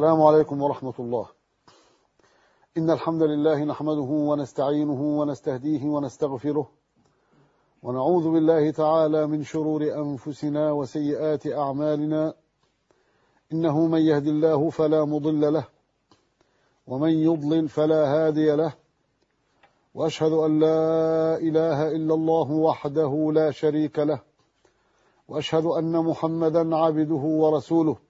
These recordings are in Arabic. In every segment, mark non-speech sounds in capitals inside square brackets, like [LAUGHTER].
السلام عليكم ورحمة الله. إن الحمد لله نحمده ونستعينه ونستهديه ونستغفره ونعوذ بالله تعالى من شرور أنفسنا وسيئات أعمالنا. إنه من يهد الله فلا مضل له ومن يضلل فلا هادي له. وأشهد أن لا إله إلا الله وحده لا شريك له. وأشهد أن محمدا عبده ورسوله.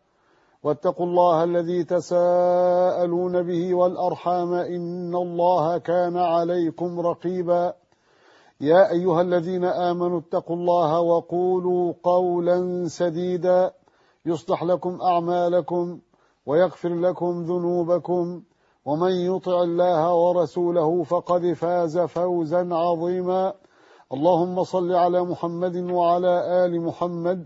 واتقوا الله الذي تساءلون به والأرحام إن الله كان عليكم رقيبا. يا أيها الذين آمنوا اتقوا الله وقولوا قولا سديدا. يصلح لكم أعمالكم ويغفر لكم ذنوبكم. ومن يطع الله ورسوله فقد فاز فوزا عظيما. اللهم صل على محمد وعلى آل محمد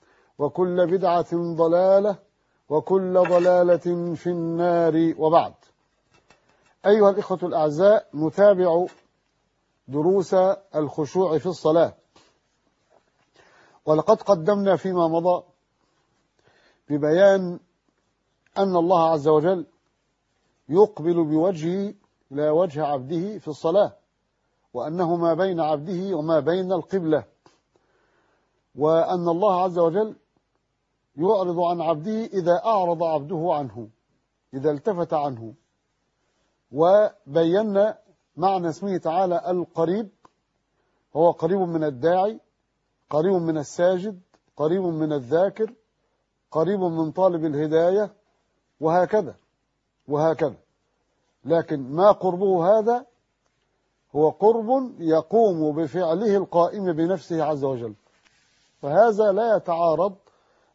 وكل بدعة ضلالة وكل ضلالة في النار وبعد. أيها الإخوة الأعزاء نتابع دروس الخشوع في الصلاة. ولقد قدمنا فيما مضى ببيان أن الله عز وجل يقبل بوجهه لا وجه عبده في الصلاة وأنه ما بين عبده وما بين القبلة وأن الله عز وجل يعرض عن عبده إذا أعرض عبده عنه إذا التفت عنه. وبينا معنى اسمه تعالى القريب هو قريب من الداعي قريب من الساجد قريب من الذاكر قريب من طالب الهداية وهكذا وهكذا. لكن ما قربه هذا؟ هو قرب يقوم بفعله القائم بنفسه عز وجل. فهذا لا يتعارض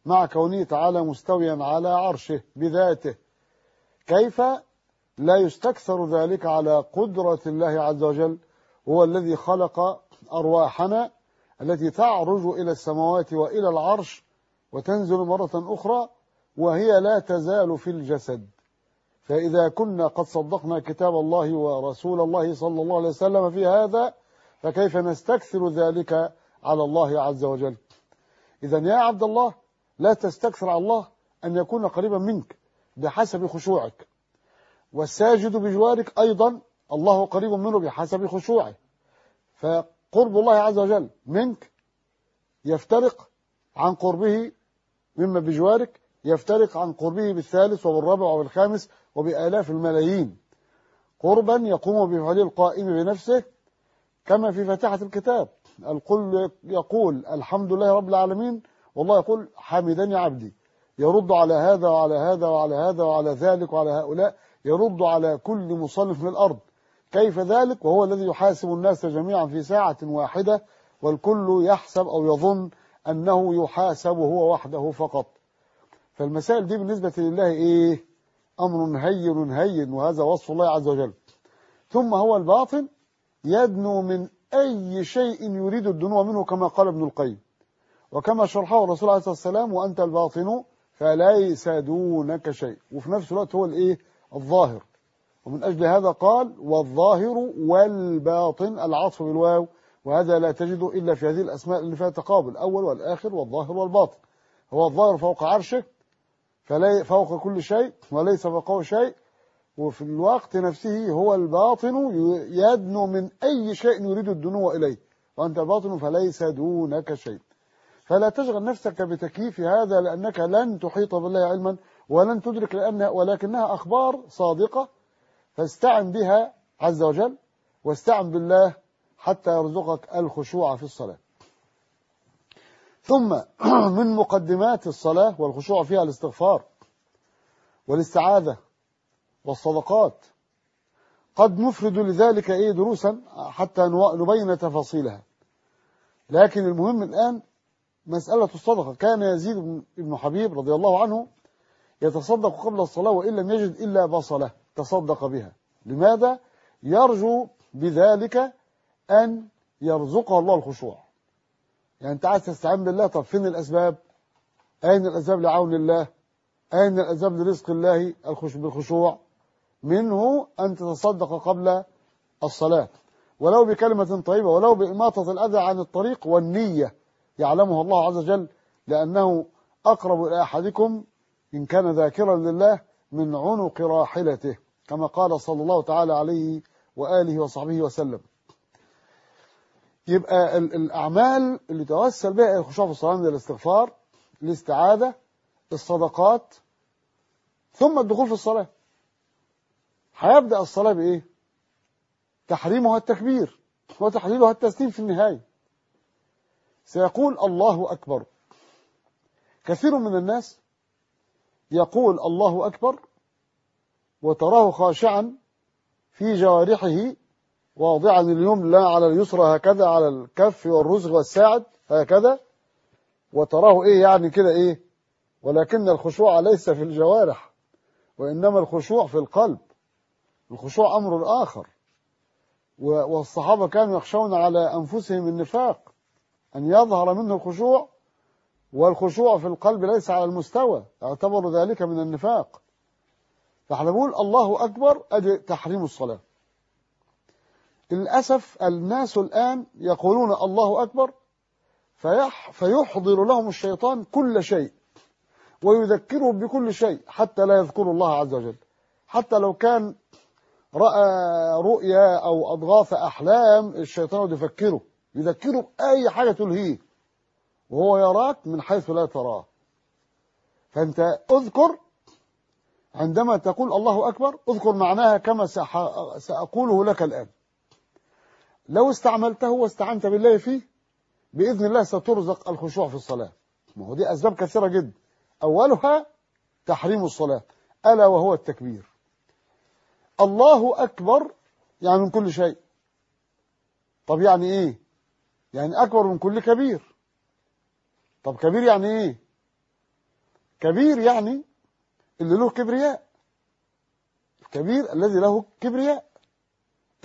مع كونه تعالى مستويا على عرشه بذاته. كيف لا يستكثر ذلك على قدرة الله عز وجل؟ هو الذي خلق أرواحنا التي تعرج إلى السماوات وإلى العرش وتنزل مرة أخرى وهي لا تزال في الجسد. فإذا كنا قد صدقنا كتاب الله ورسول الله صلى الله عليه وسلم في هذا فكيف نستكثر ذلك على الله عز وجل؟ إذا يا عبد الله لا تستكثر على الله أن يكون قريبا منك بحسب خشوعك. والساجد بجوارك أيضا الله قريب منه بحسب خشوعه. فقرب الله عز وجل منك يفترق عن قربه مما بجوارك يفترق عن قربه بالثالث وبالرابع وبالخامس وبآلاف الملايين. قربا يقوم بفعله القائم بنفسه كما في فاتحة الكتاب. القل يقول الحمد لله رب العالمين والله يقول حمدني عبدي. يرد على هذا وعلى هذا وعلى هذا وعلى ذلك وعلى هؤلاء يرد على كل مصنف من الأرض. كيف ذلك؟ وهو الذي يحاسب الناس جميعا في ساعة واحدة والكل يحسب أو يظن أنه يحاسب هو وحده فقط. فالمسائل دي بالنسبة لله إيه؟ أمر هين هين وهذا وصف الله عز وجل. ثم هو الباطن يدنو من أي شيء يريد الدنو منه كما قال ابن القيم. وكما شرحه الرسول عليه الصلاة والسلام وأنت الباطن فليس دونك شيء. وفي نفس الوقت هو الإيه؟ الظاهر. ومن أجل هذا قال والظاهر والباطن العطف بالواو وهذا لا تجده إلا في هذه الأسماء اللي فيها تقابل الأول والآخر والظاهر والباطن. هو الظاهر فوق عرشه فلا فوق كل شيء وليس فوقه شيء. وفي الوقت نفسه هو الباطن يدنو من أي شيء يريد الدنو إليه. وأنت باطن فليس دونك شيء. فلا تشغل نفسك بتكييف هذا لأنك لن تحيط بالله علما ولن تدرك لأن ولكنها أخبار صادقة فاستعن بها عز وجل واستعن بالله حتى يرزقك الخشوع في الصلاة. ثم [CLEARS THROAT] من مقدمات الصلاة والخشوع فيها الاستغفار والاستعاذة والصدقات. قد نفرد لذلك إيه دروسا حتى نبين تفاصيلها. لكن المهم الآن مسألة الصدقة كان يزيد بن حبيب رضي الله عنه يتصدق قبل الصلاة وإن لم يجد إلا بصلة تصدق بها لماذا؟ يرجو بذلك أن يرزقه الله الخشوع يعني أنت عايز تستعين بالله طب فين الأسباب؟ أين الأسباب لعون الله؟ أين الأسباب لرزق الله بالخشوع؟ منه أن تتصدق قبل الصلاة ولو بكلمة طيبة ولو بإماطة الأذى عن الطريق والنية يعلمها الله عز وجل لأنه أقرب إلى أحدكم إن كان ذاكرا لله من عنق راحلته كما قال صلى الله تعالى عليه وآله وصحبه وسلم. يبقى الأعمال اللي توسل بها الخشوع في الصلاة من الاستغفار الاستعاذة الصدقات ثم الدخول في الصلاة. هيبدأ الصلاة بإيه؟ تحريمها التكبير وتحليلها التسليم في النهاية. سيقول الله أكبر. كثير من الناس يقول الله أكبر وتراه خاشعا في جوارحه واضعا اليمنى على اليسرى هكذا على الكف والرزغ والساعد هكذا. وتراه إيه يعني كده إيه؟ ولكن الخشوع ليس في الجوارح وإنما الخشوع في القلب. الخشوع أمر آخر. والصحابة كانوا يخشون على أنفسهم النفاق. أن يظهر منه الخشوع والخشوع في القلب ليس على المستوى يعتبر ذلك من النفاق. فاحنا بنقول الله أكبر أدي تحريم الصلاة. للأسف الناس الآن يقولون الله أكبر فيح فيحضر لهم الشيطان كل شيء ويذكرهم بكل شيء حتى لا يذكروا الله عز وجل. حتى لو كان رأى رؤيا أو أضغاث أحلام الشيطان يفكره. يذكره بأي حاجة تلهيه. وهو يراك من حيث لا تراه. فأنت أذكر عندما تقول الله أكبر أذكر معناها كما سأقوله لك الآن. لو استعملته واستعنت بالله فيه بإذن الله سترزق الخشوع في الصلاة. ما هو دي أسباب كثيرة جدا. أولها تحريم الصلاة ألا وهو التكبير. الله أكبر يعني من كل شيء. طب يعني إيه؟ يعني أكبر من كل كبير. طب كبير يعني إيه؟ كبير يعني اللي له كبرياء. الكبير الذي له كبرياء.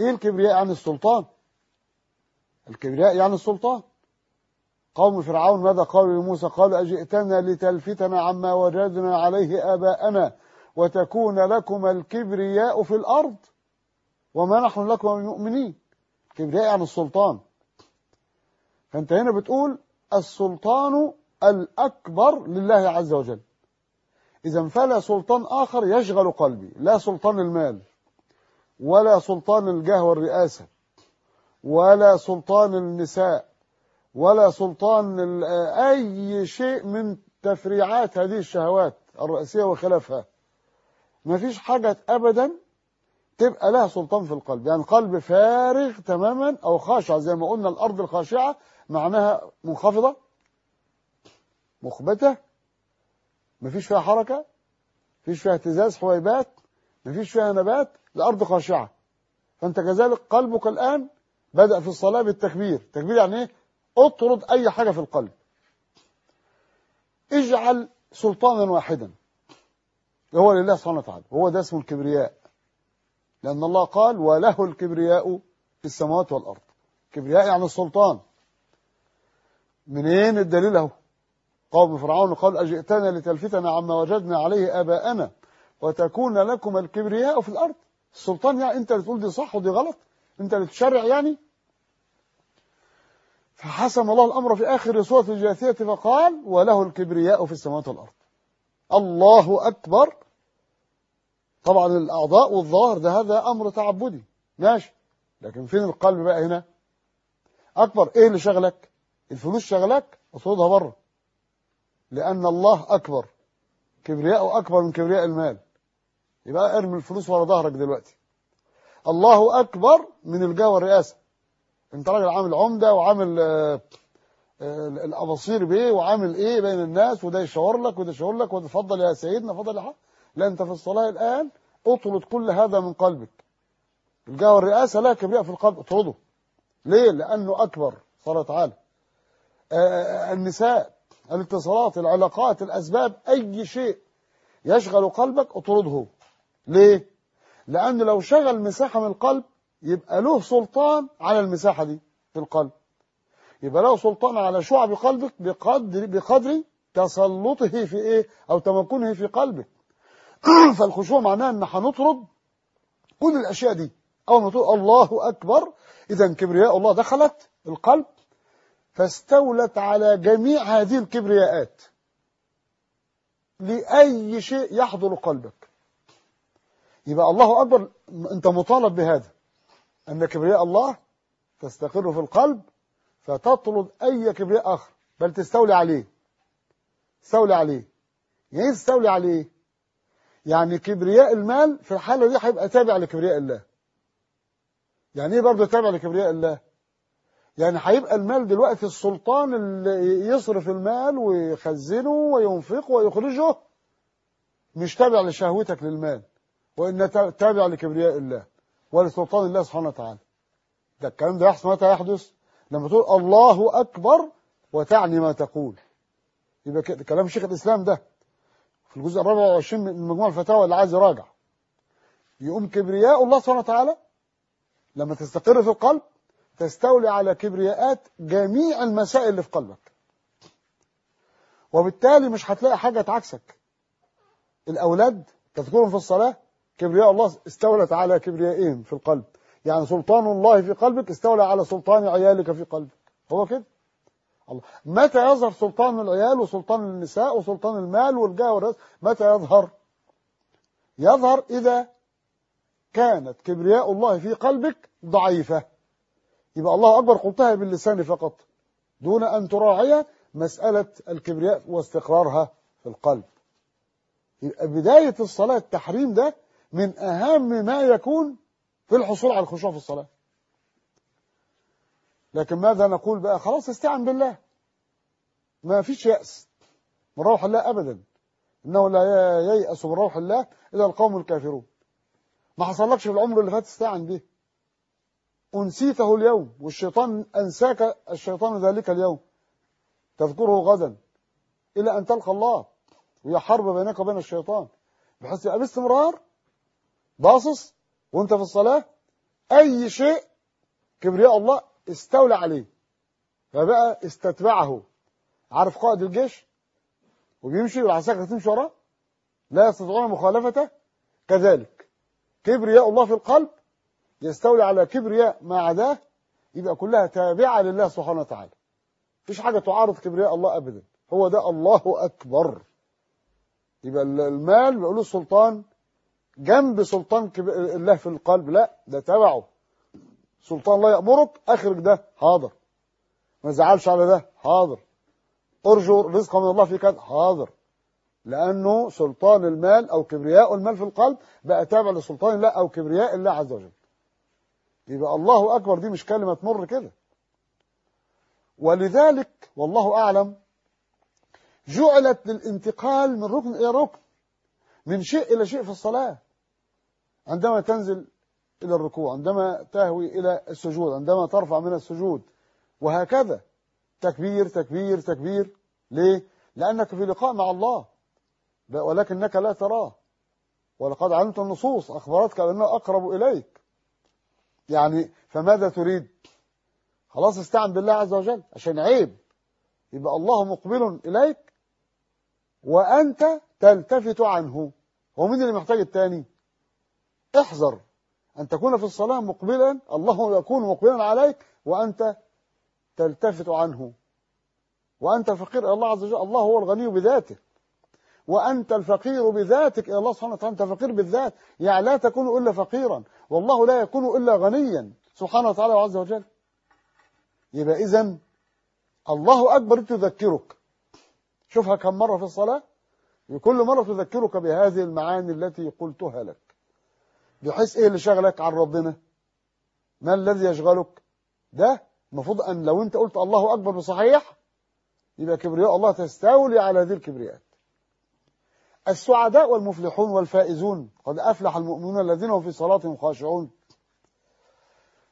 إيه الكبرياء يعني؟ السلطان. الكبرياء يعني السلطان. قوم فرعون ماذا قالوا لموسى؟ قالوا أجئتنا لتلفتنا عما وجدنا عليه آباءنا وتكون لكم الكبرياء في الأرض وما نحن لكم المؤمنين كبرياء يعني السلطان. فأنت هنا بتقول السلطان الأكبر لله عز وجل. إذا فلا سلطان آخر يشغل قلبي. لا سلطان المال ولا سلطان الجاه والرئاسة ولا سلطان النساء ولا سلطان أي شيء من تفريعات هذه الشهوات الرئيسية وخلافها. ما فيش حاجة أبدا تبقى لها سلطان في القلب. يعني قلب فارغ تماما أو خاشع زي ما قلنا الأرض الخاشعة معناها منخفضة مخبتة ما فيش فيها حركة ما فيش فيها اهتزاز حويبات ما فيش فيها نبات الأرض خاشعة. فأنت كذلك قلبك الآن بدأ في الصلاة بالتكبير. التكبير يعني إيه؟ اطرد أي حاجة في القلب. اجعل سلطانا واحدا. هو لله سبحانه وتعالى. هو ده اسمه الكبرياء. لأن الله قال وله الكبرياء في السماوات والأرض. كبرياء يعني السلطان. منين الدليل أهو؟ قوم فرعون قال أجئتنا لتلفتنا عما وجدنا عليه آباءنا وتكون لكم الكبرياء في الأرض. السلطان يعني أنت اللي تقول دي صح ودي غلط؟ أنت اللي تشرع يعني؟ فحسم الله الأمر في آخر سورة الجاثية فقال وله الكبرياء في السماوات والأرض. الله أكبر. طبعا الأعضاء والظاهر ده هذا أمر تعبدي. ماشي. لكن فين القلب بقى هنا؟ أكبر إيه اللي شغلك؟ الفلوس شغلك؟ اطردها بره. لأن الله أكبر. كبرياءه أكبر من كبرياء المال. يبقى ارمي الفلوس ورا ظهرك دلوقتي. الله أكبر من الجاه والرئاسة. أنت راجل عامل عمدة وعامل آه، آه، الأباصير بايه وعامل إيه بين الناس وده يشاور لك وده يشاور لك وده اتفضل يا سيدنا اتفضل يا حق لا انت في الصلاة الآن اطرد كل هذا من قلبك. الجاه والرئاسه لا كبرياء في القلب اطرده. ليه؟ لأنه أكبر قال تعالى آه، النساء الاتصالات العلاقات الأسباب أي شيء يشغل قلبك اطرده. ليه؟ لأن لو شغل مساحة من القلب يبقى له سلطان على المساحة دي في القلب. يبقى له سلطان على شعب قلبك بقدر بقدر تسلطه في إيه؟ أو تمكنه في قلبك [CLEARS THROAT] فالخشوع معناه إن هنطرد كل الأشياء دي. أول ما تقول الله أكبر إذا كبرياء الله دخلت القلب فاستولت على جميع هذه الكبرياءات. لأي شيء يحضر قلبك. يبقى الله أكبر أنت مطالب بهذا. أن كبرياء الله تستقر في القلب فتطرد أي كبرياء آخر. بل تستولي عليه. تستولي عليه. يعني تستولي عليه؟ يعني كبرياء المال في الحالة دي هيبقى تابع لكبرياء الله. يعني إيه برضه تابع لكبرياء الله؟ يعني هيبقى المال دلوقتي السلطان اللي يصرف المال ويخزنه وينفقه ويخرجه مش تابع لشهوتك للمال وإن تابع لكبرياء الله ولسلطان الله سبحانه وتعالى. ده الكلام ده يحصل متى يحدث؟ لما تقول الله أكبر وتعني ما تقول. يبقى كلام شيخ الإسلام ده. في الجزء الرابع والعشرين من مجموع الفتاوى اللي عايز يراجع. يقوم كبرياء الله سبحانه وتعالى لما تستقر في القلب تستولي على كبرياءات جميع المسائل اللي في قلبك. وبالتالي مش هتلاقي حاجة تعكسك. الأولاد تذكرهم في الصلاة كبرياء الله استولت على كبريائهم في القلب. يعني سلطان الله في قلبك استولى على سلطان عيالك في قلبك. هو كده؟ الله. متى يظهر سلطان العيال وسلطان النساء وسلطان المال والجاه والرزق متى يظهر؟ يظهر إذا كانت كبرياء الله في قلبك ضعيفة. يبقى الله أكبر قلتها باللسان فقط. دون أن تراعي مسألة الكبرياء واستقرارها في القلب. يبقى بداية الصلاة التحريم ده من أهم ما يكون في الحصول على الخشوع في الصلاة. لكن ماذا نقول بقى؟ خلاص استعن بالله. ما فيش يأس من روح الله أبدا. إنه لا ييأس من روح الله إلا القوم الكافرون. ما حصلكش في العمر اللي فات استعن به. أنسيته اليوم والشيطان أنساك الشيطان ذلك اليوم. تذكره غدا إلى أن تلقى الله وهي حرب بينك وبين الشيطان. بحيث يبقى باستمرار باصص وأنت في الصلاة أي شيء كبرياء الله استولى عليه. فبقى استتبعه. عارف قائد الجيش؟ وبيمشي والعساكر تمشي وراه؟ لا يستطيعون مخالفته؟ كذلك. كبرياء الله في القلب يستولي على كبرياء ما عداه يبقى كلها تابعة لله سبحانه وتعالى. مفيش حاجة تعارض كبرياء الله أبدا. هو ده الله أكبر. يبقى المال بيقولوا السلطان جنب سلطان الله في القلب. لا ده تبعه. سلطان الله يأمرك أخرج ده حاضر. ما زعلش على ده حاضر. ارجو رزق من الله في كذا حاضر. لأنه سلطان المال أو كبرياء المال في القلب بقى تابع لسلطان الله أو كبرياء الله عز وجل. يبقى الله أكبر دي مش كلمة تمر كده. ولذلك والله أعلم جعلت للانتقال من ركن إلى ركن من شيء إلى شيء في الصلاة. عندما تنزل إلى الركوع عندما تهوي إلى السجود عندما ترفع من السجود وهكذا. تكبير تكبير تكبير. ليه؟ لأنك في لقاء مع الله. ولكنك لا تراه. ولقد علمت النصوص أخبرتك بأنه أقرب إليك. يعني فماذا تريد؟ خلاص استعن بالله عز وجل عشان عيب يبقى الله مقبل إليك وأنت تلتفت عنه. هو مين اللي محتاج التاني؟ احذر. أن تكون في الصلاة مقبلا الله يكون مقبلا عليك وأنت تلتفت عنه. وأنت فقير إلى الله عز وجل الله هو الغني بذاته. وأنت الفقير بذاتك إلى الله سبحانه وتعالى أنت فقير بالذات. يعني لا تكون إلا فقيرا والله لا يكون إلا غنيا سبحانه وتعالى وعز وجل. يبقى إذن الله أكبر تذكرك. شوفها كم مرة في الصلاة؟ وكل مرة تذكرك بهذه المعاني التي قلتها لك. بحيث إيه اللي شغلك؟ عن ربنا. ما الذي يشغلك؟ ده المفروض أن لو أنت قلت الله أكبر بصحيح يبقى كبرياء الله تستولي على هذه الكبرياءات. السعداء والمفلحون والفائزون قد أفلح المؤمنون الذين هم في صلاتهم خاشعون.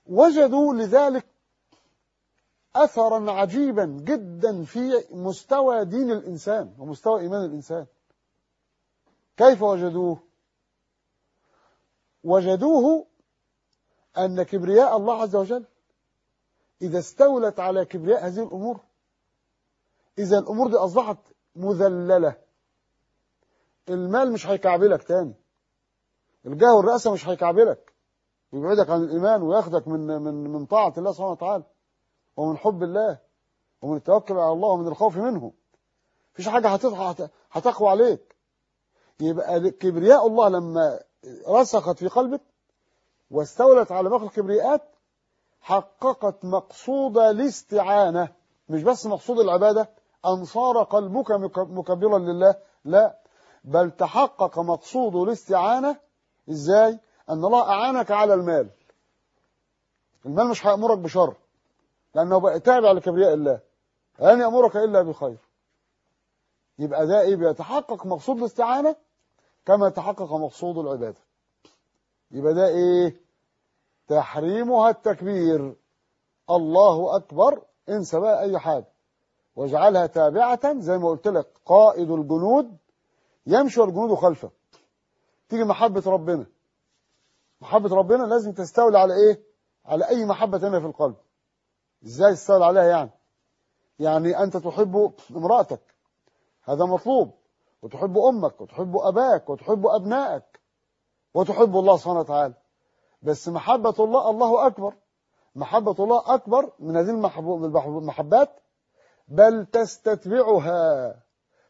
وجدوا لذلك أثرا عجيبا جدا في مستوى دين الإنسان ومستوى إيمان الإنسان. كيف وجدوه؟ وجدوه أن كبرياء الله عز وجل إذا استولت على كبرياء هذه الأمور. إذا الأمور دي أصبحت مذللة. المال مش هيكعبلك تاني. الجاه والرئاسة مش هيكعبلك. ويبعدك عن الإيمان وياخدك من من من طاعة الله سبحانه وتعالى. ومن حب الله. ومن التوكل على الله ومن الخوف منه. مفيش حاجة هتقوى عليك. يبقى كبرياء الله لما رسخت في قلبك واستولت على باقي الكبرياءات حققت مقصود الاستعانة. مش بس مقصود العبادة أن صار قلبك مكبرا لله. لا بل تحقق مقصود الاستعانة. إزاي؟ أن الله أعانك على المال. المال مش هيأمرك بشر لأنه بقى تابع لكبرياء الله. لن يأمرك إلا بخير يبقى ده إيه بيتحقق مقصود الاستعانة كما تحقق مقصود العبادة. يبقى ده إيه؟ تحريمها التكبير. الله أكبر انسى بقى أي حاجة واجعلها تابعة زي ما قلت لك قائد الجنود يمشي والجنود خلفه. تيجي محبة ربنا. محبة ربنا لازم تستولي على إيه؟ على أي محبة تانية في القلب. إزاي تستولي عليها يعني؟ يعني أنت تحب امرأتك. هذا مطلوب. وتحب أمك وتحب أباك وتحب أبنائك وتحب الله سبحانه وتعالى. بس محبة الله الله أكبر. محبة الله أكبر من هذه المحبات. بل تستتبعها.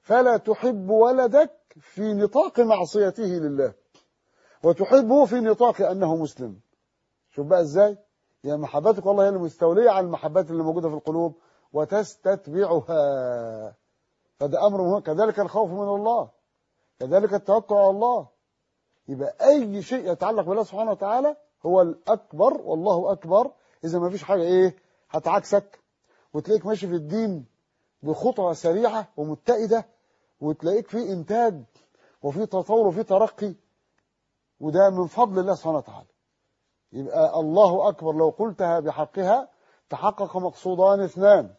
فلا تحب ولدك في نطاق معصيته لله. وتحبه في نطاق أنه مسلم. شوف بقى إزاي. يعني محبتك والله هي المستولية على المحبات اللي موجودة في القلوب. وتستتبعها. فده أمر مهم. كذلك الخوف من الله. كذلك التوكل على الله. يبقى أي شيء يتعلق بالله سبحانه وتعالى هو الأكبر والله أكبر. إذا ما فيش حاجة إيه هتعكسك. وتلاقيك ماشي في الدين بخطوة سريعة ومتئدة وتلاقيك في إنتاج وفي تطور وفي ترقي. وده من فضل الله سبحانه وتعالى. يبقى الله أكبر. لو قلتها بحقها تحقق مقصودان اثنان.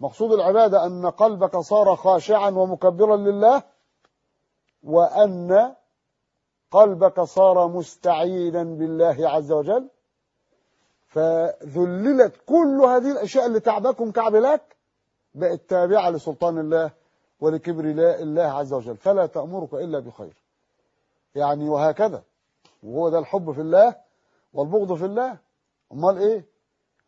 مقصود العبادة أن قلبك صار خاشعا ومكبرا لله وأن قلبك صار مستعينا بالله عز وجل. فذللت كل هذه الأشياء اللي تعبكم كعبلاك بقت تابعة لسلطان الله ولكبر الله عز وجل. فلا تأمرك إلا بخير. يعني وهكذا. وهو ده الحب في الله والبغض في الله. أمال إيه؟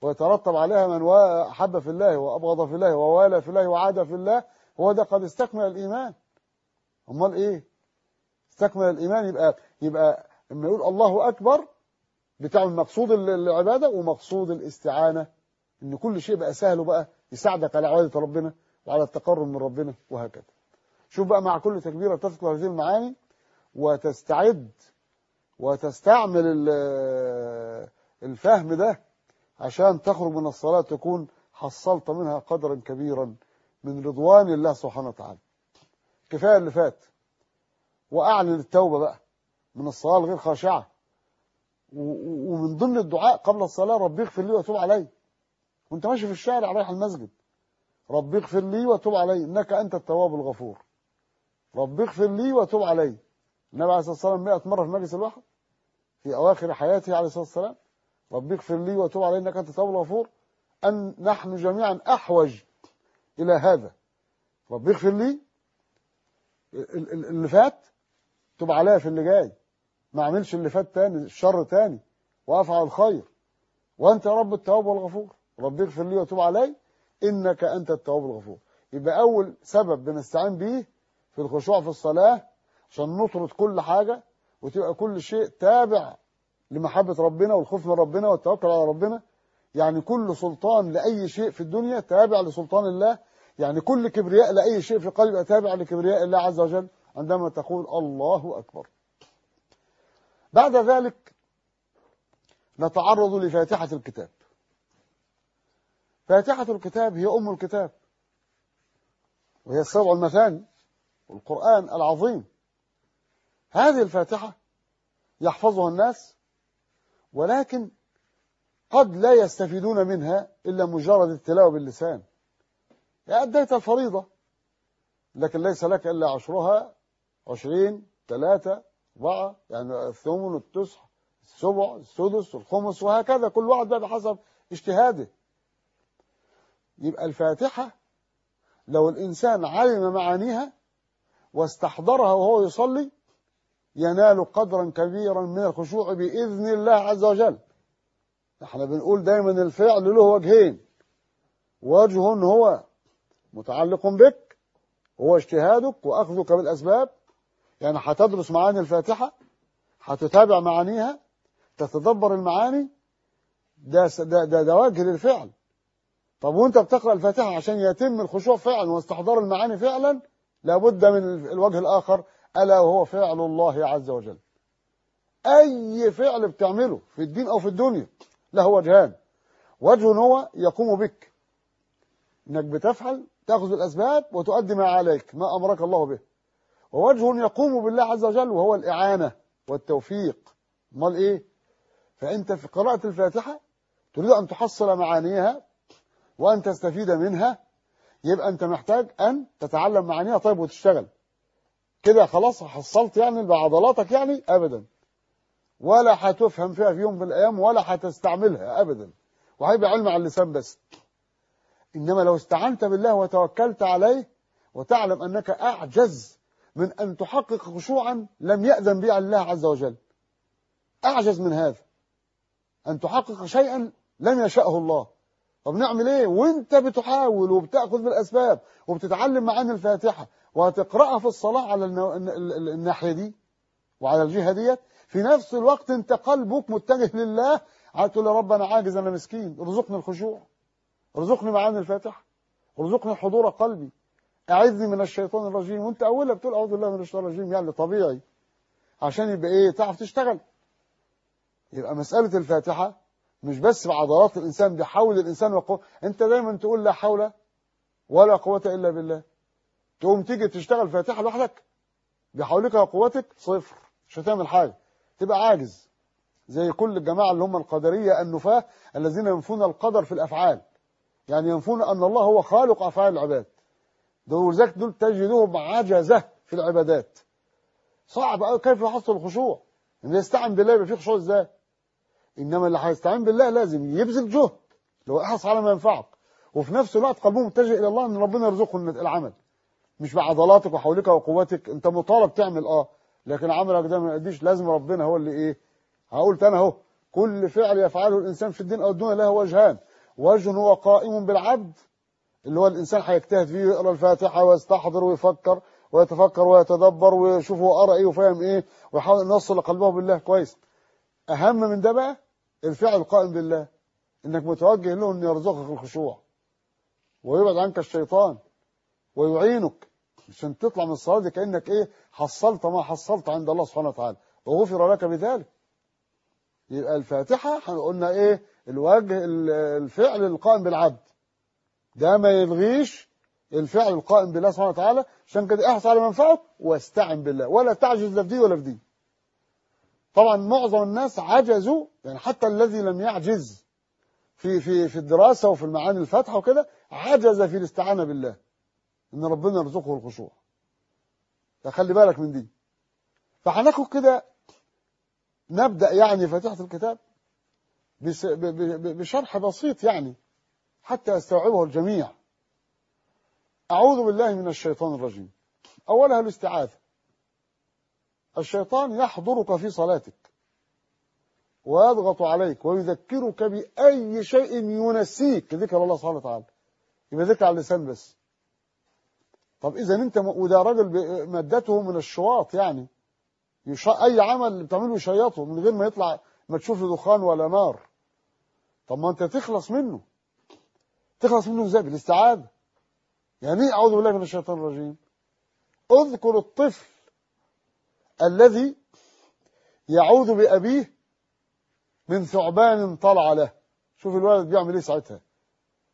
ويترتب عليها من أحب في الله وأبغض في الله ووالى في الله وعاد في الله هو ده قد استكمل الإيمان. أمال إيه؟ استكمل الإيمان يبقى يبقى لما يقول الله أكبر بتعمل مقصود العبادة ومقصود الاستعانة إن كل شيء بقى سهل وبقى يساعدك على عبادة ربنا وعلى التقرب من ربنا وهكذا. شوف بقى مع كل تكبيرة تذكر هذه المعاني وتستعد وتستعمل الفهم ده عشان تخرج من الصلاة تكون حصلت منها قدرا كبيرا من رضوان الله سبحانه وتعالى. كفاية اللي فات. وأعلن التوبة بقى. من الصلاة الغير خاشعة. ومن ضمن الدعاء قبل الصلاة ربي اغفر لي وتوب علي. وانت ماشي في الشارع رايح المسجد. ربي اغفر لي وتوب علي. إنك أنت التواب الغفور. ربي اغفر لي وتوب علي. النبي عليه الصلاة والسلام 100 مرة في مجلس الواحد. في أواخر حياته عليه الصلاة والسلام. ربي اغفر لي وتوب علي إنك أنت التواب الغفور. أن نحن جميعا أحوج إلى هذا. ربي اغفر لي اللي فات توب عليا في اللي جاي. ما أعملش اللي فات تاني الشر تاني. وافعل الخير. وأنت يا رب التواب والغفور. ربي اغفر لي وتوب علي إنك أنت التواب الغفور. يبقى أول سبب بنستعين بيه في الخشوع في الصلاة عشان نطرد كل حاجة وتبقى كل شيء تابع لمحبة ربنا والخوف من ربنا والتوكل على ربنا. يعني كل سلطان لأي شيء في الدنيا تابع لسلطان الله. يعني كل كبرياء لأي شيء في قلبك تابع لكبرياء الله عز وجل. عندما تقول الله أكبر. بعد ذلك نتعرض لفاتحة الكتاب. فاتحة الكتاب هي أم الكتاب. وهي السبع المثاني والقرآن العظيم. هذه الفاتحة يحفظها الناس ولكن قد لا يستفيدون منها إلا مجرد التلاوة باللسان. أديت الفريضة لكن ليس لك إلا عشرها عشرين ثلاثة أربعة يعني الثمن التسع السبع السدس الخمس وهكذا. كل واحد بقى بحسب اجتهاده. يبقى الفاتحة لو الإنسان علم معانيها واستحضرها وهو يصلي ينال قدرا كبيرا من الخشوع بإذن الله عز وجل. إحنا بنقول دايما الفعل له وجهين. وجه هو متعلق بك هو اجتهادك وأخذك بالأسباب. يعني هتدرس معاني الفاتحة هتتابع معانيها تتدبر المعاني. ده, ده, ده, ده وجه للفعل. طب وأنت بتقرأ الفاتحة عشان يتم الخشوع فعلا واستحضار المعاني فعلا لابد من الوجه الآخر ألا وهو فعل الله عز وجل. أي فعل بتعمله في الدين أو في الدنيا له وجهان. وجه هو يقوم بك. إنك بتفعل تأخذ الأسباب وتؤدي ما عليك ما أمرك الله به. ووجه يقوم بالله عز وجل وهو الإعانة والتوفيق. أمال إيه؟ فأنت في قراءة الفاتحة تريد أن تحصل معانيها وأن تستفيد منها. يبقى أنت محتاج أن تتعلم معانيها طيب وتشتغل. كده خلاص حصلت يعني بعضلاتك يعني أبدا. ولا هتفهم فيها في يوم من الأيام ولا هتستعملها أبدا. وهيبقى علم على اللسان بس. إنما لو استعنت بالله وتوكلت عليه وتعلم أنك أعجز من أن تحقق خشوعا لم يأذن به الله عز وجل. أعجز من هذا. أن تحقق شيئا لم يشأه الله. طب نعمل إيه؟ وأنت بتحاول وبتأخذ بالأسباب وبتتعلم معاني الفاتحة. وهتقراها في الصلاة على الناحية دي وعلى الجهة ديت. في نفس الوقت انت قلبك متجه لله. هتقول يا رب أنا عاجز أنا مسكين. ارزقني الخشوع. ارزقني معاني الفاتحة. ارزقني حضور قلبي. أعذني من الشيطان الرجيم. وانت اولها بتقول أعوذ بالله من الشيطان الرجيم. يعني طبيعي. عشان يبقى إيه؟ تعرف تشتغل. يبقى مسألة الفاتحة مش بس بعضلات الإنسان بحول الإنسان وقوة أنت دايما تقول لا حول ولا قوة إلا بالله. تقوم تيجي تشتغل فاتحة لوحدك؟ بحولك وقوتك صفر مش هتعمل حاجة. تبقى عاجز زي كل الجماعة اللي هم القدرية النفاة الذين ينفون القدر في الأفعال. يعني ينفون أن الله هو خالق أفعال العباد. دول ذلك دول تجدهم عجزة في العبادات. صعب قوي كيف يحصل الخشوع؟ إن يستعن بالله يبقى فيه خشوع إزاي؟ إنما اللي هيستعين بالله لازم يبذل جهد. لو أحرص على ما ينفعك. وفي نفس الوقت قلبه متجه إلى الله أن ربنا يرزقه العمل. مش بعضلاتك وحولك وقوتك. أنت مطالب تعمل آه لكن عملك ده ما يأديش لازم ربنا هو اللي إيه؟ هقول تاني أهو. كل فعل يفعله الإنسان في الدين أو الدنيا له وجهان. وجه هو قائم بالعبد اللي هو الإنسان هيجتهد فيه يقرأ الفاتحة ويستحضر ويفكر ويتفكر ويتدبر ويشوف هو قرأ إيه وفاهم إيه ويحاول أن يوصل قلبه بالله كويس. أهم من ده بقى الفعل القائم بالله. إنك متوجه له أن يرزقك الخشوع ويبعد عنك الشيطان ويعينك. عشان تطلع من الصلاة دي كأنك إيه حصلت ما حصلت عند الله سبحانه وتعالى. وغفر لك بذلك. يبقى الفاتحة قلنا إيه الوجه الفعل القائم بالعبد. ده ما يلغيش الفعل القائم بالله سبحانه وتعالى. عشان كده احرص على منفعك واستعن بالله. ولا تعجز لا في دي ولا في دي طبعا معظم الناس عجزوا يعني حتى الذي لم يعجز في في في الدراسة وفي المعاني الفاتحة وكده عجز في الاستعانة بالله. إن ربنا يرزقه الخشوع. فخلي بالك من دي. فهناخد كده نبدأ يعني فاتحة الكتاب بشرح بسيط يعني حتى يستوعبه الجميع. أعوذ بالله من الشيطان الرجيم. أولها الاستعاذة. الشيطان يحضرك في صلاتك ويضغط عليك ويذكرك بأي شيء ينسيك. ذكر الله سبحانه وتعالى. يبقى ذكر على اللسان بس. طب إذا أنت وده راجل مادته من الشواط يعني. أي عمل بتعمله يشيطه من غير ما يطلع ما تشوف دخان ولا نار. طب ما أنت تخلص منه. تخلص منه إزاي؟ بالاستعاذة. يعني إيه؟ أعوذ بالله من الشيطان الرجيم. اذكر الطفل الذي يعود بأبيه من ثعبان طلع له. شوف الولد بيعمل إيه ساعتها.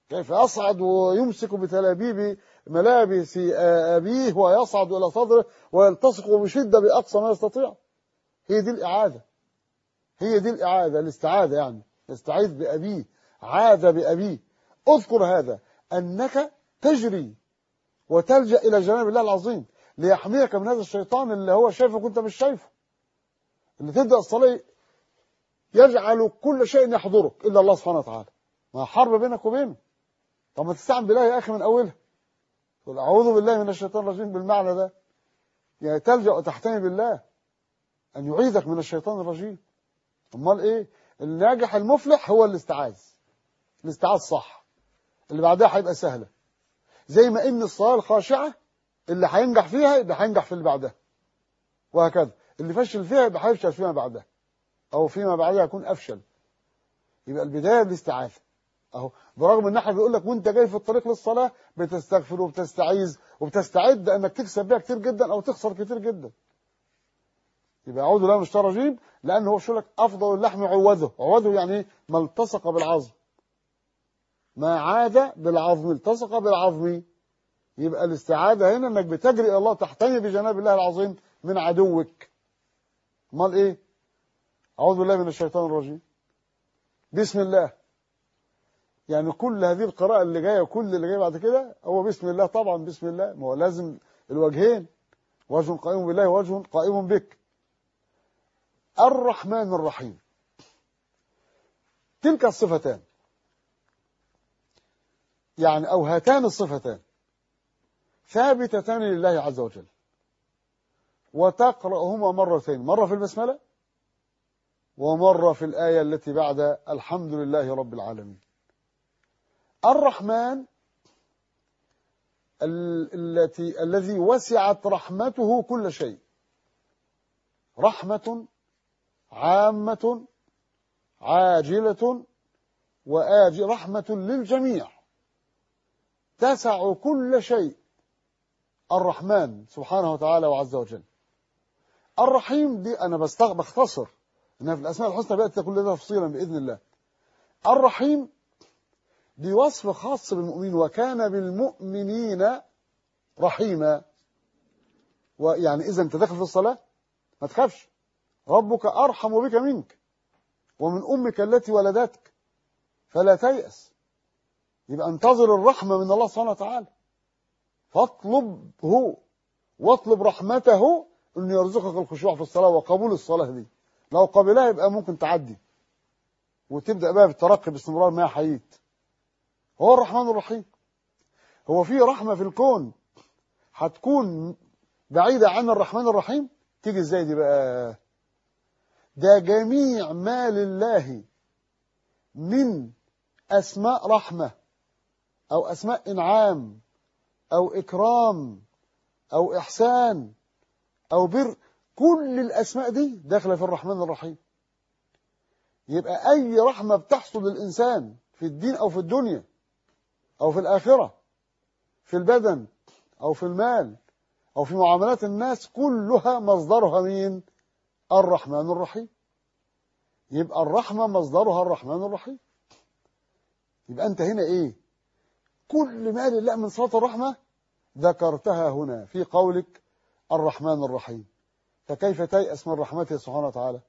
كيف يصعد ويمسك بتلابيب ملابس أبيه ويصعد إلى صدره ويلتصق بشدة بأقصى ما يستطيع؟ هي دي الإعادة. هي دي الإعادة الاستعادة يعني. يستعيذ بأبيه عاد بأبيه. اذكر هذا أنك تجري وتلجأ إلى جناب الله العظيم ليحميك من هذا الشيطان اللي هو شايفك وانت مش شايفه. اللي تبدأ الصلاة يجعل كل شيء يحضرك إلا الله سبحانه وتعالى. ما حرب بينك وبينه. طب ما تستعن بالله يا أخي من أولها تقول أعوذ بالله من الشيطان الرجيم بالمعنى ده. يعني تلجأ وتحتمي بالله أن يعيذك من الشيطان الرجيم. أمال إيه؟ الناجح المفلح هو الاستعاذ. الاستعاذ صح. اللي بعدها هيبقى سهلة. زي ما إن الصلاة الخاشعة اللي هينجح فيها يبقى هينجح في اللي بعدها. وهكذا. اللي فشل فيها يبقى هيفشل فيما بعدها. أو فيما بعدها يكون أفشل. يبقى البداية بالاستعاذة أهو. برغم إن إحنا بيقول لك وأنت جاي في الطريق للصلاة بتستغفر وبتستعيذ وبتستعد انك تكسب بيها كتير جدا أو تخسر كتير جدا. يبقى أعوذ بالله من الشيطان الرجيم لأن هو شو لك؟ أفضل اللحم عوده عوده يعني إيه ما التصق بالعظم. ما عاد بالعظم التصق بالعظم. يبقى الاستعاذة هنا إنك بتجري إلى الله تحتمي بجناب الله العظيم من عدوك. أمال إيه؟ أعوذ بالله من الشيطان الرجيم. بسم الله. يعني كل هذه القراءة اللي جاية وكل اللي جاي بعد كده هو بسم الله طبعا بسم الله ما هو لازم الوجهين وجه قائم بالله ووجه قائم بك. الرحمن الرحيم. تلك الصفتان. يعني أو هاتان الصفتان. ثابتتان لله عز وجل. وتقرأهما مرتين. مرة في البسملة ومرة في الآية التي بعد الحمد لله رب العالمين. الرحمن التي الذي وسعت رحمته كل شيء. رحمة عامة عاجلة وآجل رحمة للجميع. تسع كل شيء. الرحمن سبحانه وتعالى وعز وجل. الرحيم دي أنا بختصر. إنها في الأسماء الحسنى بقت كل ده تفصيلا بإذن الله. الرحيم دي وصف خاص بالمؤمنين وكان بالمؤمنين رحيما. ويعني إذا أنت داخل في الصلاة ما تخافش. ربك أرحم بك منك ومن أمك التي ولدتك. فلا تيأس. يبقى انتظر الرحمة من الله سبحانه وتعالى. فاطلبه واطلب رحمته انه يرزقك الخشوع في الصلاة وقبول الصلاة دي. لو قبلها يبقى ممكن تعدي. وتبدأ بقى بالترقي باستمرار ما حييت. هو الرحمن الرحيم. هو في رحمة في الكون. هتكون بعيدة عن الرحمن الرحيم؟ تيجي إزاي دي بقى؟ ده جميع ما لله من أسماء رحمة أو أسماء إنعام أو إكرام أو إحسان أو بر. كل الأسماء دي داخلة في الرحمن الرحيم. يبقى أي رحمة بتحصل للإنسان في الدين أو في الدنيا أو في الآخرة في البدن أو في المال أو في معاملات الناس كلها مصدرها مين؟ الرحمن الرحيم. يبقى الرحمة مصدرها الرحمن الرحيم. يبقى أنت هنا إيه؟ كل ما لله من صلاة الرحمة ذكرتها هنا في قولك الرحمن الرحيم. فكيف تيأس من رحمته سبحانه وتعالى؟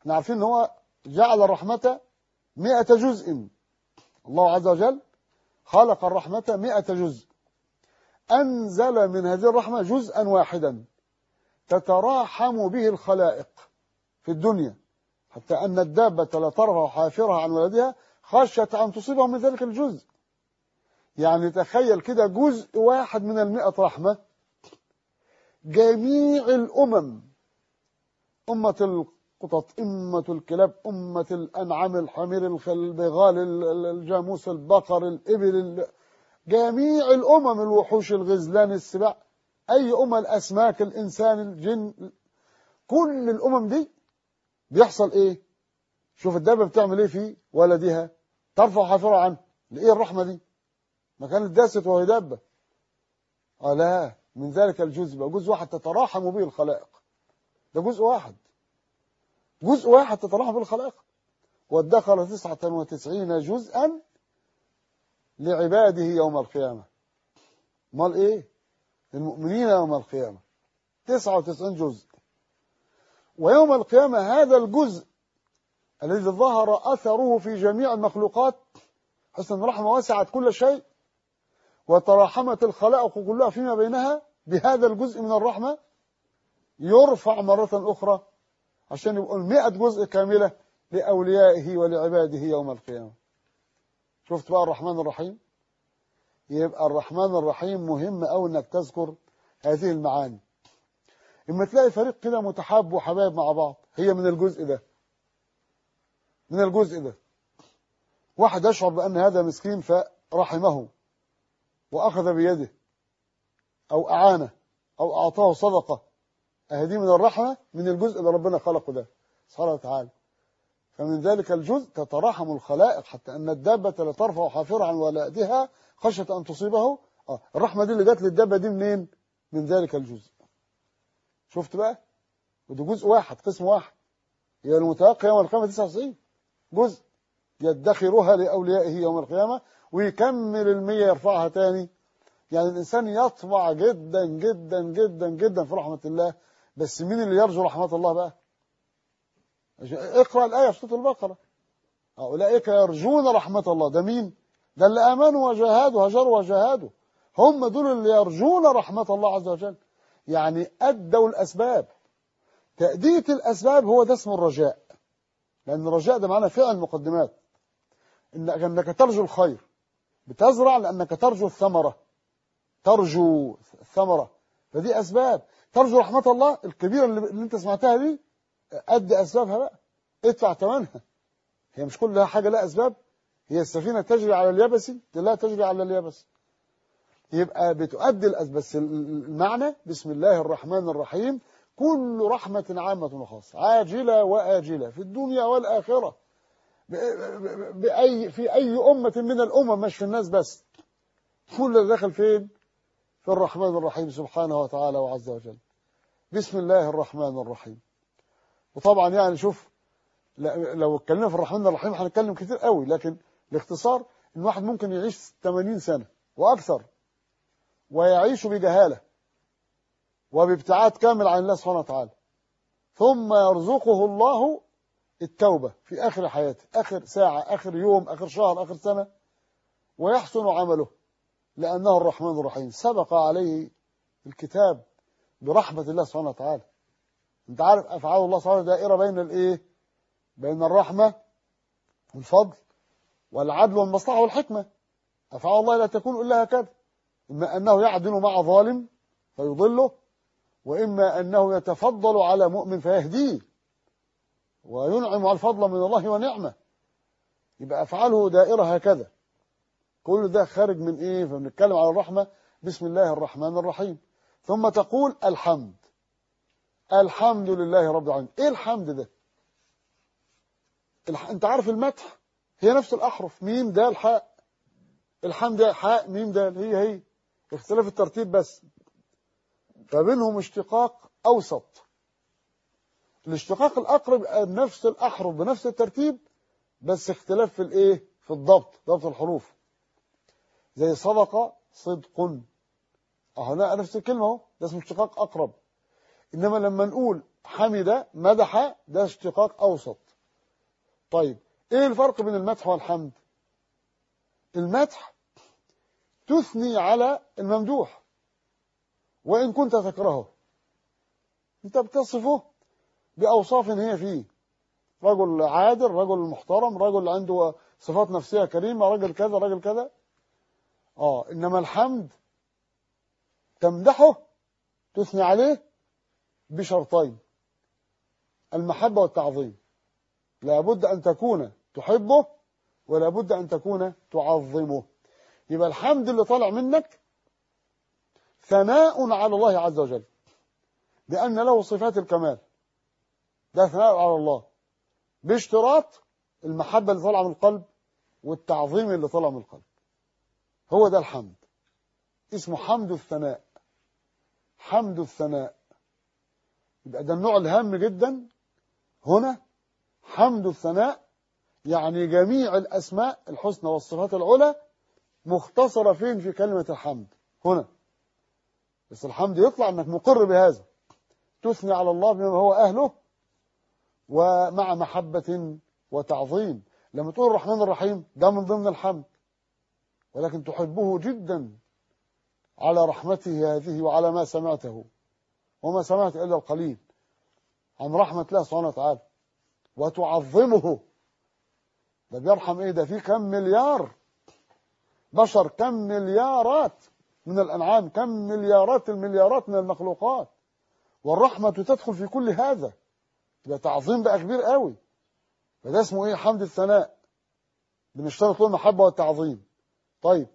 إحنا عارفين إن هو جعل الرحمة مئة جزء. الله عز وجل خلق الرحمة مئة جزء. أنزل من هذه الرحمة جزءا واحدا. تتراحم به الخلائق في الدنيا. حتى أن الدابة لا ترفع حافرها عن ولدها خشية أن تصيبه من ذلك الجزء. يعني تخيل كده جزء واحد من المئة رحمة. جميع الأمم أمة القطط أمة الكلاب أمة الأنعام الحمير البغال الجاموس البقر الإبل جميع الأمم الوحوش الغزلان السباع أي أمم الأسماك الإنسان الجن كل الأمم دي بيحصل إيه؟ شوف الدابة بتعمل إيه في ولدها؟ ترفع حافرها عنه. لإيه الرحمة دي؟ ما كانت داست وهي دابة. آه لا من ذلك الجزء. بقى جزء واحد تتراحم به الخلائق. ده جزء واحد. جزء واحد تتراحم به الخلائق. وادخر تسعة وتسعين جزءا لعباده يوم القيامة. امال إيه؟ للمؤمنين يوم القيامة. 99 جزء. ويوم القيامة هذا الجزء الذي ظهر أثره في جميع المخلوقات حسن الرحمة وسعت كل شيء وتراحمت الخلائق كلها فيما بينها بهذا الجزء من الرحمة يرفع مرة أخرى عشان يبقوا المئة جزء كاملة لأوليائه ولعباده يوم القيامة. شفت بقى الرحمن الرحيم؟ يبقى الرحمن الرحيم مهم أوي أنك تذكر هذه المعاني. إما تلاقي فريق كده متحاب وحبايب مع بعض هي من الجزء ده. من الجزء ده. واحد يشعر بأن هذا مسكين فرحمه وأخذ بيده أو أعانه أو أعطاه صدقة. أهدي من الرحمة من الجزء اللي ربنا خلقه ده. سبحانه وتعالى. فمن ذلك الجزء تتراحم الخلائق حتى أن الدابة لا ترفع حافرة عن ولادها خشية أن تصيبه. آه الرحمة دي اللي جت للدابة دي منين؟ من ذلك الجزء. شفت بقى؟ وده جزء واحد قسم واحد. هي المتوقع يوم القيامة 99 جزء يدخرها لأوليائه يوم القيامة ويكمل المية يرفعها تاني. يعني الإنسان يطمع جدا جدا جدا جدا في رحمة الله بس مين اللي يرجو رحمة الله بقى؟ اقرأ الآية في سورة البقرة. أولئك يرجون رحمة الله. ده مين؟ ده اللي آمنوا وجاهدوا هجروا وجاهدوا. هم دول اللي يرجون رحمة الله عز وجل. يعني أدوا الأسباب. تأدية الأسباب هو ده اسم الرجاء. لأن الرجاء ده معناه فعل مقدمات إنك, ترجو الخير. بتزرع لأنك ترجو الثمرة. ترجو الثمرة. فدي أسباب. ترجو رحمة الله الكبيرة اللي انت سمعتها دي أدي أسبابها بقى. ادفع ثمنها هي مش كلها حاجة لها أسباب. هي السفينة تجري على اليابس لا تجري على اليابس يبقى بتؤدي الأسباب بس المعنى بسم الله الرحمن الرحيم كل رحمة عامة وخاصة عاجلة وآجلة في الدنيا والآخرة. بأي في أي أمة من الأمم مش في الناس بس. كل اللي دخل فين؟ في الرحمن الرحيم سبحانه وتعالى وعز وجل. بسم الله الرحمن الرحيم. وطبعا يعني شوف لو اتكلمنا في الرحمن الرحيم هنتكلم كتير قوي لكن باختصار إن واحد ممكن يعيش 80 سنة وأكثر ويعيش بجهالة وبابتعاد كامل عن الله سبحانه وتعالى. ثم يرزقه الله التوبة في آخر حياته آخر ساعة آخر يوم آخر شهر آخر سنة ويحسن عمله. لأنه الرحمن الرحيم سبق عليه الكتاب برحمة الله سبحانه وتعالى. أنت عارف أفعال الله سبحانه دائرة بين الإيه؟ بين الرحمة والفضل والعدل والمصلحة والحكمة. أفعال الله لا تكون إلا هكذا. إما أنه يعدل مع ظالم فيضله وإما أنه يتفضل على مؤمن فيهديه وينعم على الفضل من الله ونعمة. يبقى أفعاله دائرة هكذا. كل ده خارج من إيه؟ فبنتكلم على الرحمة. بسم الله الرحمن الرحيم. ثم تقول الحمد. الحمد لله رب العالمين. إيه الحمد ده؟ الح... أنت عارف المدح؟ هي نفس الأحرف. ميم دال حاء. الحمد حاء ميم دال. هي هي. اختلاف الترتيب بس. فبينهم اشتقاق أوسط. الاشتقاق الأقرب نفس الأحرف بنفس الترتيب بس اختلاف في الإيه؟ في الضبط ضبط الحروف. زي صدق صدق. أهو نفس الكلمة أهو ده اسمه اشتقاق أقرب. إنما لما نقول حمد مدح ده اشتقاق أوسط. طيب إيه الفرق بين المدح والحمد؟ المدح تثني على الممدوح. وإن كنت تكرهه أنت بتصفه بأوصاف هي فيه. رجل عادل رجل محترم رجل عنده صفات نفسية كريمة رجل كذا رجل كذا. آه إنما الحمد تمدحه تثني عليه بشرطين المحبة والتعظيم. لابد أن تكون تحبه ولا بد أن تكون تعظمه. يبقى الحمد اللي طالع منك ثناء على الله عز وجل بأن له صفات الكمال. ده ثناء على الله باشتراط المحبة اللي طالعة من القلب والتعظيم اللي طالع من القلب. هو ده الحمد. اسمه حمد الثناء. حمد الثناء. يبقى ده النوع الهام جدا. هنا حمد الثناء يعني جميع الأسماء الحسنى والصفات العلى مختصرة فين؟ في كلمة الحمد. هنا. بس الحمد يطلع إنك مقر بهذا. تثني على الله بما هو أهله ومع محبة وتعظيم. لما تقول الرحمن الرحيم ده من ضمن الحمد. ولكن تحبه جدا على رحمته هذه وعلى ما سمعته وما سمعت إلا القليل عن رحمة الله سبحانه وتعالى. وتعظمه. ده بيرحم إيه ده؟ في كم مليار بشر كم مليارات من الأنعام كم مليارات المليارات من المخلوقات. والرحمة تدخل في كل هذا. ده تعظيم بقى كبير قوي. فده اسمه إيه؟ حمد الثناء. بنشترط له المحبة والتعظيم. طيب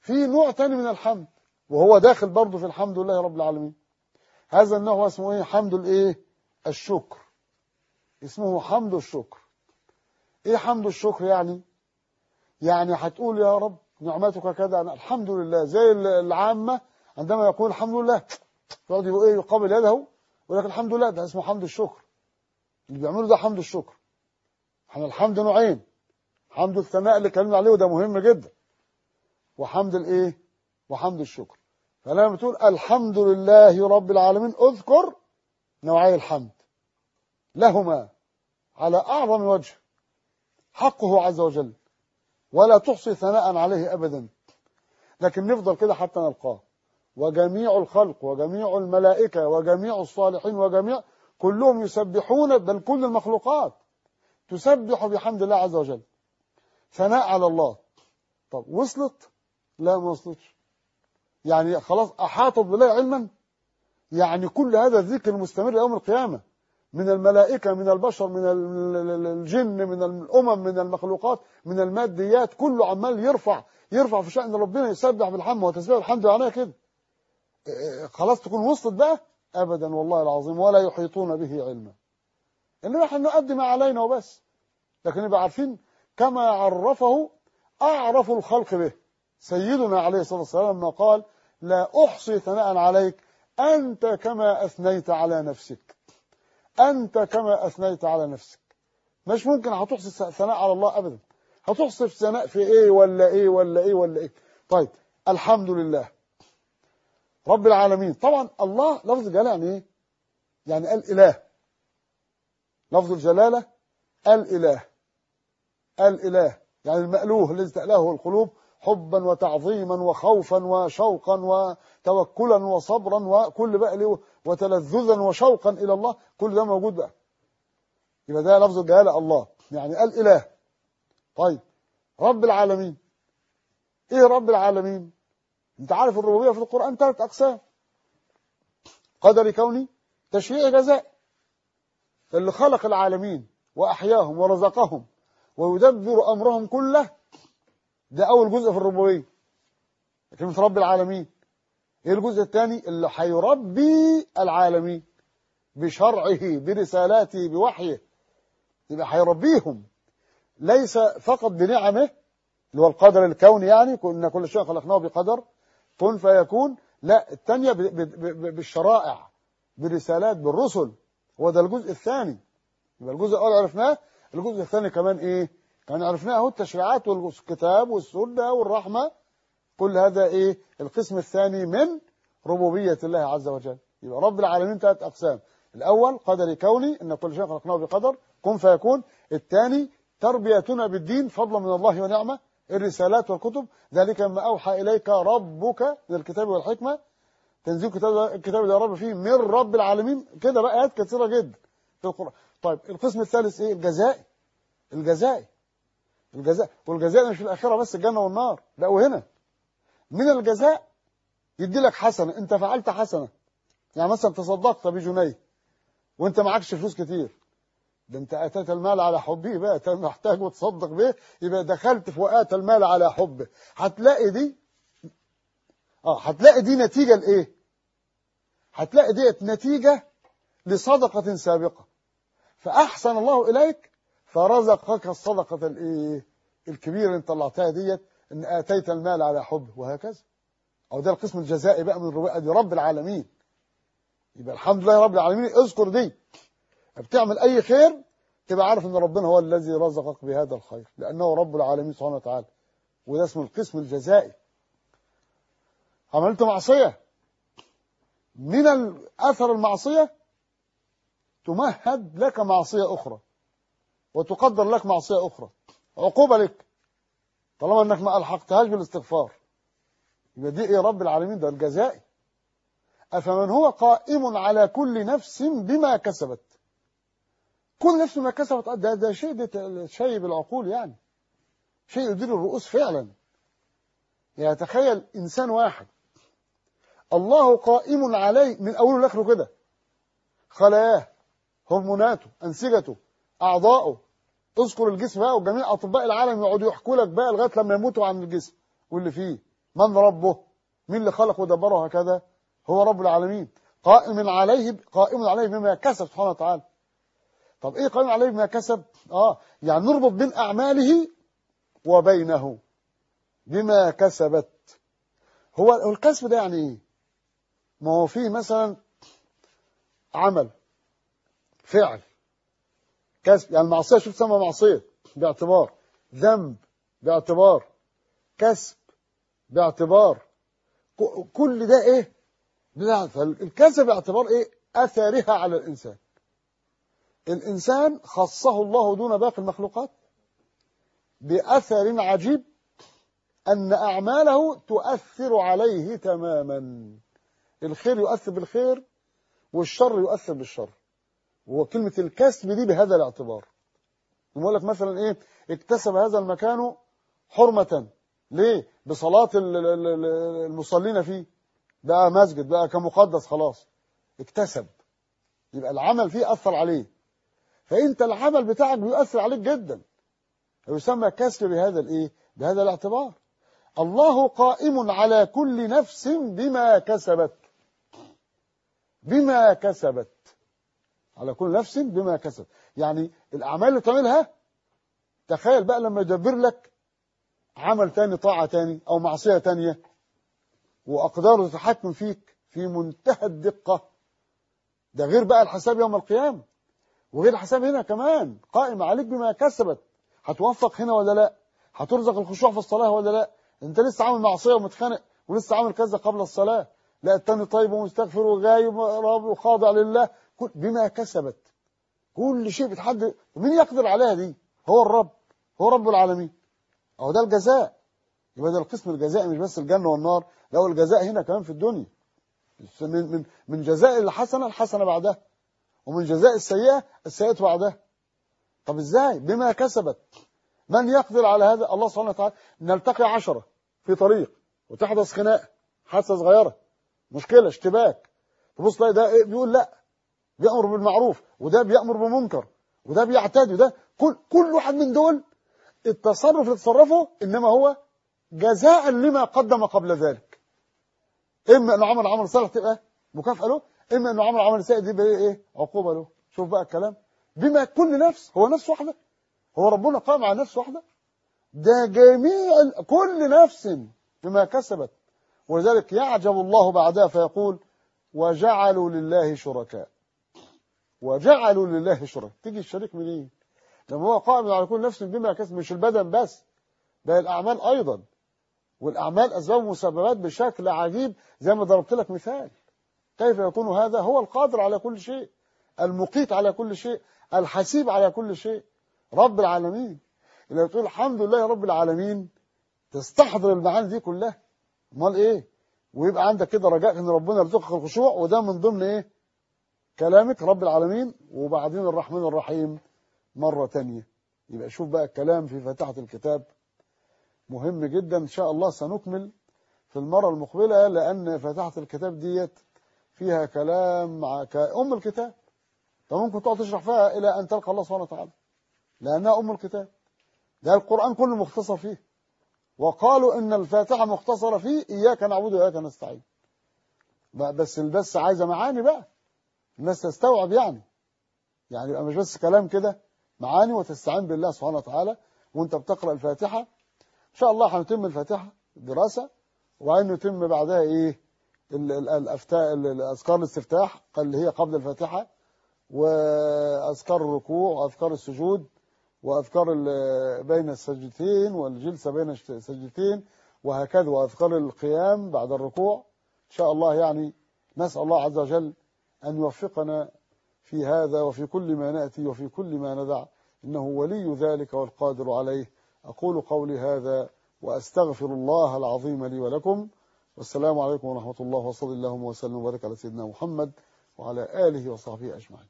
في نوع تاني من الحمد وهو داخل برضه في الحمد لله رب العالمين. هذا النوع اسمه إيه؟ حمد الإيه؟ الشكر. اسمه حمد الشكر. إيه حمد الشكر يعني؟ يعني هتقول يا رب نعمتك كذا الحمد لله. زي العامة عندما يقول الحمد لله يقعد إيه؟ يقابل يده ويقول الحمد لله ده اسمه حمد الشكر. اللي بيعملوا ده حمد الشكر. إحنا الحمد نوعين. حمد الثناء اللي اتكلمنا عليه وده مهم جدا. وحمد الايه؟ وحمد الشكر. فلما بتقول الحمد لله رب العالمين اذكر نوعي الحمد. لهما على أعظم وجه. حقه عز وجل. ولا تحصي ثناء عليه ابدا. لكن نفضل كده حتى نلقاه. وجميع الخلق وجميع الملائكة وجميع الصالحين وجميع كلهم يسبحون بل كل المخلوقات تسبح بحمد الله عز وجل. ثناء على الله. طب وصلت؟ لا ما وصلتش يعني خلاص أحاطت بالله علما. يعني كل هذا الذكر المستمر يوم القيامة. من الملائكة من البشر من الجن من الأمم من المخلوقات من الماديات كله عمال يرفع يرفع في شأن ربنا يسبح بالحمد وتسبيح الحمد عليها كده. خلاص تكون وصلت بقى؟ أبدا والله العظيم ولا يحيطون به علما. إنما إحنا نؤدي ما علينا وبس. لكن نبقى عارفين كما عرفه أعرف الخلق به. سيدنا عليه الصلاة والسلام قال لا أحصي ثناء عليك. أنت كما أثنيت على نفسك. أنت كما أثنيت على نفسك. مش ممكن هتحصي ثناء على الله أبدا. هتحصي ثناء في إيه ولا إيه ولا إيه ولا إيه. طيب الحمد لله. رب العالمين. طبعا الله لفظ الجلالة يعني إيه؟ يعني الإله. لفظ الجلالة الإله. الإله. يعني المألوه الذي تألهه القلوب حبا وتعظيما وخوفا وشوقا وتوكلا وصبرا وكل بقى له وتلذذا وشوقا إلى الله. كل ده موجود بقى. يبقى ده لفظ الجلالة الله. يعني الإله طيب. رب العالمين. إيه رب العالمين؟ أنت عارف الربوبية في القرآن؟ ثلاث أقسام. قدر كوني تشريع جزاء. اللي خلق العالمين وأحياهم ورزقهم ويدبر أمرهم كله ده أول جزء في الربوبية. كلمة رب العالمين. إيه الجزء الثاني؟ اللي هيربي العالمين. بشرعه برسالاته بوحيه. يبقى هيربيهم. ليس فقط بنعمه اللي هو القدر الكوني يعني كنا كل شيء خلقناه بقدر كن فيكون. لا الثانية بالشرائع بالرسالات بالرسل. هو ده الجزء الثاني. يبقى الجزء الأول عرفناه. الجزء الثاني كمان إيه؟ كان عرفناه هو التشريعات والكتاب والسنة والرحمة. كل هذا إيه؟ القسم الثاني من ربوبية الله عز وجل. يبقى رب العالمين ثلاث أقسام. الأول قدر كوني إن كل شيء خلقناه بقدر. كن فيكون. الثاني تربيتنا بالدين فضلا من الله ونعمة. الرسالات والكتب. ذلك ما أوحى إليك ربك من الكتاب والحكمة. تنزيل كتاب الكتاب اللي رب فيه من رب العالمين. كده بقى آيات كثيرة جدا في القرآن. طيب القسم الثالث إيه؟ الجزاء الجزاء الجزاء والجزاء مش في الآخرة بس الجنة والنار لا وهنا. من الجزاء يدي لك حسنة انت فعلت حسنة. يعني مثلا تصدقت بجنيه وأنت معكش فلوس كتير. ده أنت أتيت المال على حبه بقى أنت محتاج وتصدق به يبقى دخلت في وآت المال على حبه هتلاقي دي آه هتلاقي دي نتيجة لإيه؟ هتلاقي ديت نتيجة لصدقة سابقة. فأحسن الله إليك فرزقك الصدقة الإيه؟ الكبيرة اللي طلعتها ديت إن آتيت المال على حبه وهكذا. أو ده القسم الجزائي بقى من دي رب العالمين. يبقى الحمد لله رب العالمين اذكر دي. بتعمل أي خير تبقى عارف إن ربنا هو الذي رزقك بهذا الخير لأنه رب العالمين سبحانه وتعالى. وده اسمه القسم الجزائي. عملت معصية. من أثر المعصية تمهد لك معصية أخرى. وتقدر لك معصية أخرى. عقوبة لك. طالما أنك ما ألحقتهاش بالاستغفار. يبقى دي إيه رب العالمين؟ ده الجزائي. أفمن هو قائم على كل نفس بما كسبت. كل نفس ما كسبت ده, ده شيء ده شيء بالعقول يعني. شيء يدير الرؤوس فعلا. يعني تخيل إنسان واحد. الله قائم عليه من أوله لآخره كده. خلاياه هرموناته أنسجته أعضائه اذكر الجسم بقى وجميع أطباء العالم يقعدوا يحكوا لك بقى لغاية لما يموتوا عن الجسم. واللي فيه من ربه؟ مين اللي خلقه ودبره هكذا؟ هو رب العالمين. قائم عليه قائم عليه بما كسب سبحانه وتعالى. طب إيه قائم عليه بما كسب؟ آه يعني نربط بين أعماله وبينه. بما كسبت. هو الكسب ده يعني إيه؟ ما هو فيه مثلا عمل فعل. كسب. يعني معصيه شوف تسمى معصية باعتبار. ذنب باعتبار. كسب باعتبار. كل ده إيه؟ الكسب باعتبار إيه؟ أثرها على الإنسان. الإنسان خصه الله دون باقي المخلوقات بأثر عجيب أن أعماله تؤثر عليه تماما. الخير يؤثر بالخير والشر يؤثر بالشر. وكلمة الكسب دي بهذا الاعتبار. يقول لك مثلا إيه؟ اكتسب هذا المكان حرمة. ليه؟ بصلاة المصلين فيه. بقى مسجد بقى كمقدس خلاص. اكتسب. يبقى العمل فيه أثر عليه. فأنت العمل بتاعك بيؤثر عليك جدا. يسمى كسب بهذا الإيه؟ بهذا الاعتبار. الله قائم على كل نفس بما كسبت. بما كسبت. على كل نفس بما كسبت يعني الأعمال اللي تعملها تخيل بقى لما يدبر لك عمل تاني طاعة تاني أو معصية تانية وأقداره تتحكم فيك في منتهى الدقة. ده غير بقى الحساب يوم القيامة. وغير الحساب هنا كمان. قائم عليك بما كسبت. هتوفق هنا ولا لا؟ هترزق الخشوع في الصلاة ولا لا؟ أنت لسه عامل معصية ومتخانق ولسه عامل كذا قبل الصلاة. لا التاني طيب ومستغفر وغايب وخاضع لله. بما كسبت. كل شيء بتحدد. مين يقدر عليها دي؟ هو الرب. هو رب العالمين. أهو ده الجزاء. يبقى ده القسم الجزائي مش بس الجنة والنار. لا الجزاء هنا كمان في الدنيا. من من من جزاء الحسنة الحسنة بعدها. ومن جزاء السيئة السيئة بعدها. طب إزاي؟ بما كسبت. من يقدر على هذا؟ الله سبحانه وتعالى. نلتقي عشرة في طريق. وتحدث خناقة. حادثة صغيرة. مشكلة اشتباك. تبص تلاقي ده إيه؟ بيقول لا. بيأمر بالمعروف وده بيأمر بالمنكر وده بيعتدي وده كل كل واحد من دول التصرف اللي تصرفه إنما هو جزاء لما قدم قبل ذلك. إما أنه عمل عمل صالح تبقى مكافأة له إما أنه عمل عمل سيء دي يبقى إيه عقوبة له. شوف بقى الكلام. بما كل نفس هو نفس واحدة. هو ربنا قام على نفس واحدة. ده جميع كل نفس بما كسبت. ولذلك يعجب الله بعدها فيقول وجعلوا لله شركاء. وجعلوا لله شركاء. تيجي الشريك منين؟ لما هو قائم على كل نفس بما كسب مش البدن بس بل الأعمال أيضا. والأعمال أسباب ومسببات بشكل عجيب. زي ما ضربت لك مثال. كيف يكون هذا؟ هو القادر على كل شيء. المقيت على كل شيء. الحسيب على كل شيء. رب العالمين. إذا تقول الحمد لله رب العالمين. تستحضر المعاني دي كلها. أمال إيه؟ ويبقى عندك كده رجاء إن ربنا يرزقك الخشوع وده من ضمن إيه؟ كلامك رب العالمين وبعدين الرحمن الرحيم مرة تانية. يبقى شوف بقى الكلام في فاتحة الكتاب. مهم جدا إن شاء الله سنكمل في المرة المقبلة لأن فاتحة الكتاب ديت فيها كلام كأم الكتاب. فممكن تقعد تشرح فيها إلى أن تلقى الله سبحانه وتعالى. لأنها أم الكتاب. ده القرآن كله مختصر فيه. وقالوا إن الفاتحة مختصرة فيه إياك نعبد وإياك نستعين. بس البس عايزة معاني بقى. الناس تستوعب يعني. يعني يبقى مش بس كلام كده معاني وتستعين بالله سبحانه وتعالى وانت بتقرأ الفاتحة. إن شاء الله هنتم الفاتحة دراسة نتم بعدها إيه؟ الافتاء الاذكار الاستفتاح اللي هي قبل الفاتحة وأذكار الركوع وأذكار السجود وأذكار بين السجدتين والجلسة بين السجدتين وهكذا وأذكار القيام بعد الركوع. إن شاء الله يعني نسأل الله عز وجل أن يوفقنا في هذا وفي كل ما نأتي وفي كل ما ندع إنه ولي ذلك والقادر عليه. أقول قولي هذا وأستغفر الله العظيم لي ولكم. والسلام عليكم ورحمة الله وصلى اللهم وسلم وبارك على سيدنا محمد وعلى آله وصحبه أجمعين.